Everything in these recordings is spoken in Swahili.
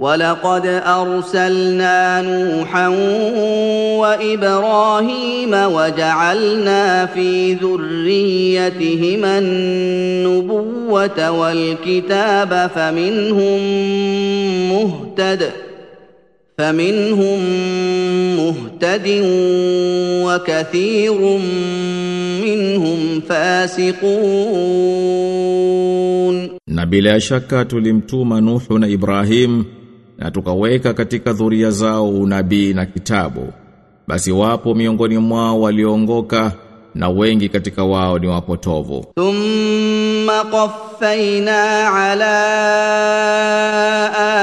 ولقد ارسلنا نوحا وابراهيم وجعلنا في ذريتهما النبوه والكتاب فمنهم مهتد فمنهم مهتد وكثير منهم فاسقون Na bila shaka tulimtuma Nuhu na na tukaweka katika dhuria zao unabii na kitabu. Basi wapo miongoni mwao waliongoka na wengi katika wao ni wapotovu. Thumma qaffayna ala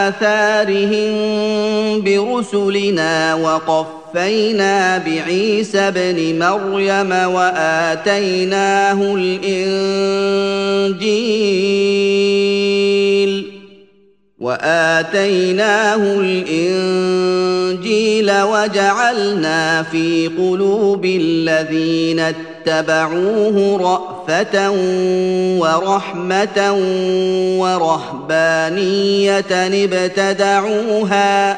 atharihim birusulina wa qaffayna bi'isa ibn maryam wa ataynahu al-injil. وآتيناه الإنجيل وجعلنا في قلوب الذين اتبعوه رأفة ورحمة ورهبانية ابتدعوها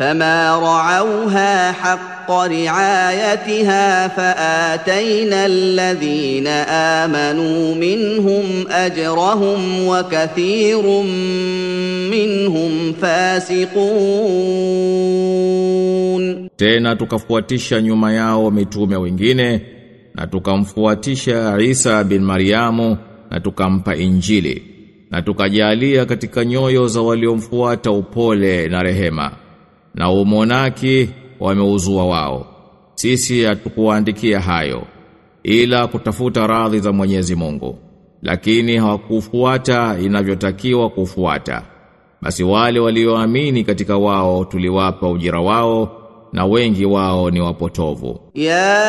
فما رعوها حق رعايتها فآتينا الذين آمنوا منهم أجرهم وكثير منهم فاسقون Tena tukafuatisha nyuma yao mitume wengine na tukamfuatisha Isa bin Mariamu na tukampa Injili na tukajalia katika nyoyo za waliomfuata upole na rehema na umonaki wameuzua wao. Sisi hatukuandikia hayo ila kutafuta radhi za Mwenyezi Mungu. Lakini hawakufuata inavyotakiwa kufuata. Basi wale walioamini katika wao tuliwapa ujira wao na wengi wao ni wapotovu. Ya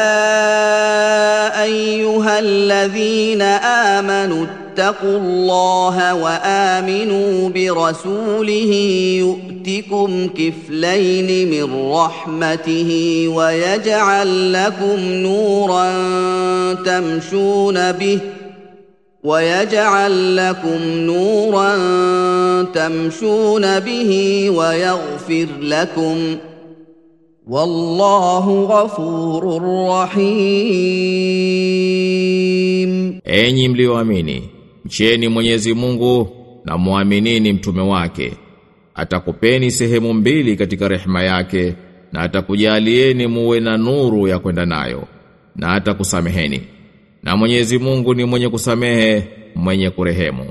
ayyuhalladhina amanu اتقوا الله وآمنوا برسوله يؤتكم كفلين من رحمته ويجعل لكم نورا تمشون به ويجعل لكم نورا تمشون به ويغفر لكم والله غفور رحيم. Enyi mlioamini, mcheni Mwenyezi Mungu na muaminini mtume wake. Atakupeni sehemu mbili katika rehema yake na atakujalieni muwe na nuru ya kwenda nayo na atakusameheni. Na Mwenyezi Mungu ni mwenye kusamehe, mwenye kurehemu.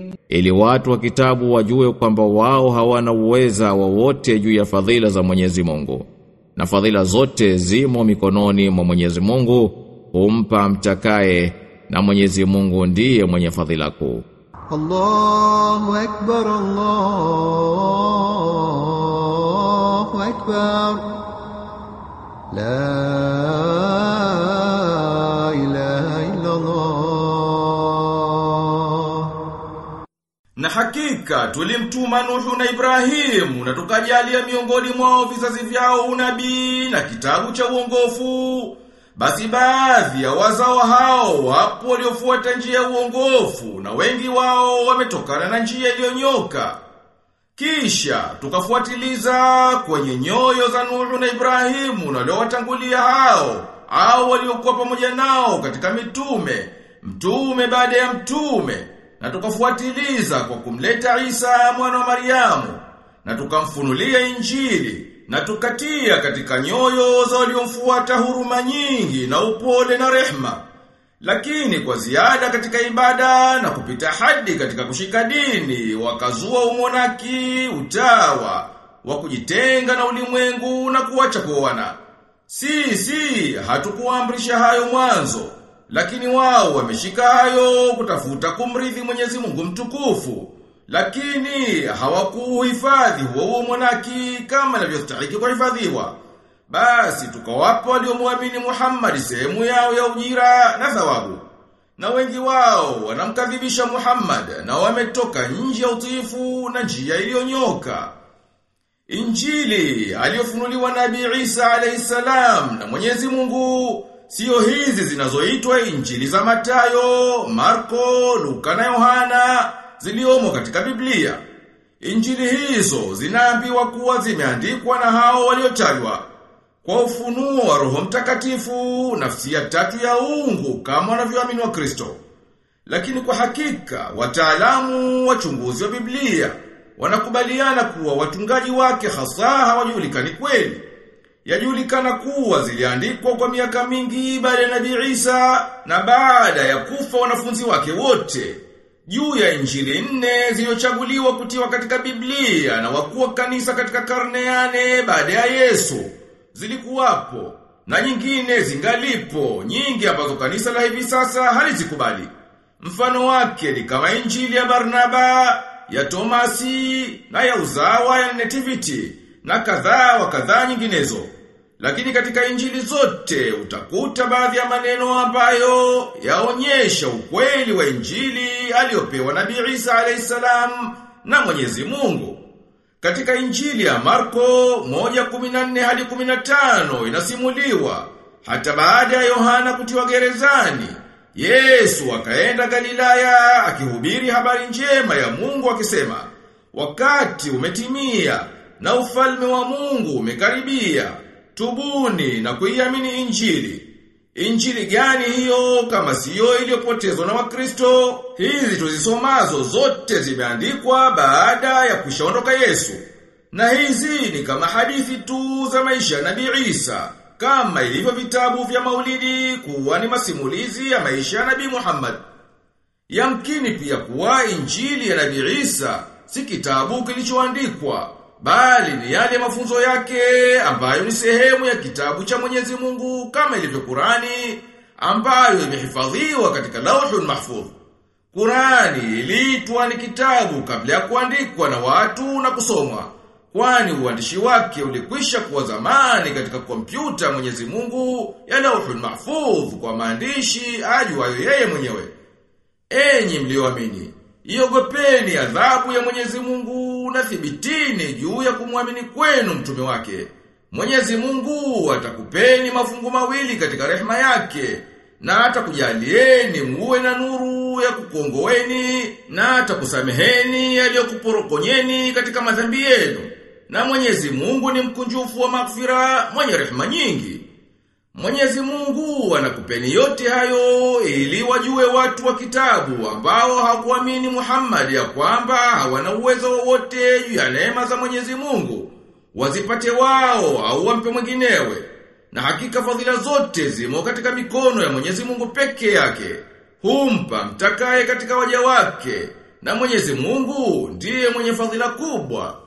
ili watu wa kitabu wajue kwamba wao hawana uweza wowote juu ya fadhila za Mwenyezi Mungu. Na fadhila zote zimo mikononi mwa Mwenyezi Mungu humpa mtakaye na Mwenyezi Mungu ndiye mwenye fadhila kuu. Allahu akbar Allahu akbar. La Na hakika tulimtuma Nuhu na Ibrahimu na tukajalia miongoni mwao vizazi vyao unabii na kitabu cha uongofu. Basi baadhi ya wazao hao wapo waliofuata njia ya uongofu na wengi wao wametokana na njia iliyonyoka. Kisha tukafuatiliza kwenye nyoyo za Nuhu na Ibrahimu na waliowatangulia hao au waliokuwa pamoja nao katika mitume, mtume baada ya mtume na tukafuatiliza kwa kumleta Isa mwana wa Mariamu na tukamfunulia Injili na tukatia katika nyoyo za waliomfuata huruma nyingi na upole na rehma Lakini kwa ziada katika ibada na kupita hadi katika kushika dini, wakazua umonaki, utawa, wa kujitenga na ulimwengu na kuacha kuoana. Si, si, hatukuamrisha hayo mwanzo, lakini wao wameshika hayo kutafuta kumrithi Mwenyezi Mungu mtukufu. Lakini hawakuuhifadhi huo mwanaki kama inavyostahili kuhifadhiwa. Basi tukawapa waliomwamini Muhammad sehemu yao ya ujira na thawabu. Na wengi wao wanamkadhibisha Muhammad na wametoka nje ya utiifu na njia iliyonyoka. Injili aliyofunuliwa Nabii Isa alayhisalam na Mwenyezi Mungu sio hizi zinazoitwa Injili za Matayo, Marko, Luka na Yohana ziliomo katika Biblia. Injili hizo zinaambiwa kuwa zimeandikwa na hao waliotajwa kwa ufunuo wa Roho Mtakatifu, nafsi ya tatu ya uungu kama wanavyoamini wa Kristo. Lakini kwa hakika wataalamu wachunguzi wa Biblia wanakubaliana kuwa watungaji wake hasa hawajulikani kweli. Yajulikana kuwa ziliandikwa kwa miaka mingi baada ya Nabii Isa na baada ya kufa wanafunzi wake wote. Juu ya injili nne zilizochaguliwa kutiwa katika Biblia na wakuwa kanisa katika karne ya nne baada ya Yesu zilikuwapo na nyingine zingalipo nyingi ambazo kanisa la hivi sasa halizikubali. Mfano wake ni kama injili ya Barnaba, ya Tomasi na ya uzawa ya Nativity na kadhaa wa kadhaa nyinginezo. Lakini katika injili zote utakuta baadhi ya maneno ambayo yaonyesha ukweli wa injili aliyopewa Nabii Isa alayhisalam na Mwenyezi Mungu. Katika injili ya Marko 1:14 hadi 15 inasimuliwa hata baada ya Yohana kutiwa gerezani Yesu akaenda Galilaya akihubiri habari njema ya Mungu akisema wakati umetimia na ufalme wa Mungu umekaribia tubuni na kuiamini injili Injili gani hiyo kama siyo iliyopotezwa na Wakristo? Hizi tuzisomazo zote zimeandikwa baada ya kushaondoka Yesu. Na hizi ni kama hadithi tu za maisha ya Nabii Isa, kama ilivyo vitabu vya Maulidi kuwa ni masimulizi ya maisha ya Nabii Muhammad. Yamkini pia kuwa Injili ya Nabii Isa si kitabu kilichoandikwa bali ni yale mafunzo yake ambayo ni sehemu ya kitabu cha Mwenyezi Mungu kama ilivyo Qurani ambayo imehifadhiwa katika Lauhul Mahfuz. Qurani iliitwa ni kitabu kabla ya kuandikwa na watu na kusomwa. Kwani uandishi wake ulikwisha kuwa zamani katika kompyuta Mwenyezi Mungu ya Lauhul Mahfuz kwa maandishi ajuayo yeye mwenyewe. Enyi mlioamini, iogopeni adhabu ya Mwenyezi Mungu na thibitini juu ya kumwamini kwenu mtume wake. Mwenyezi Mungu atakupeni mafungu mawili katika rehema yake na atakujalieni muwe na nuru ya kukongoweni na atakusameheni yaliyokuporokonyeni katika madhambi yenu. Na Mwenyezi Mungu ni mkunjufu wa maghfira, mwenye rehema nyingi. Mwenyezi Mungu anakupeni yote hayo ili wajue watu wa kitabu ambao hakuamini Muhammad ya kwamba hawana uwezo wowote juu ya neema za Mwenyezi Mungu. Wazipate wao au wampe mwinginewe. Na hakika fadhila zote zimo katika mikono ya Mwenyezi Mungu peke yake. Humpa mtakaye katika waja wake. Na Mwenyezi Mungu ndiye mwenye fadhila kubwa.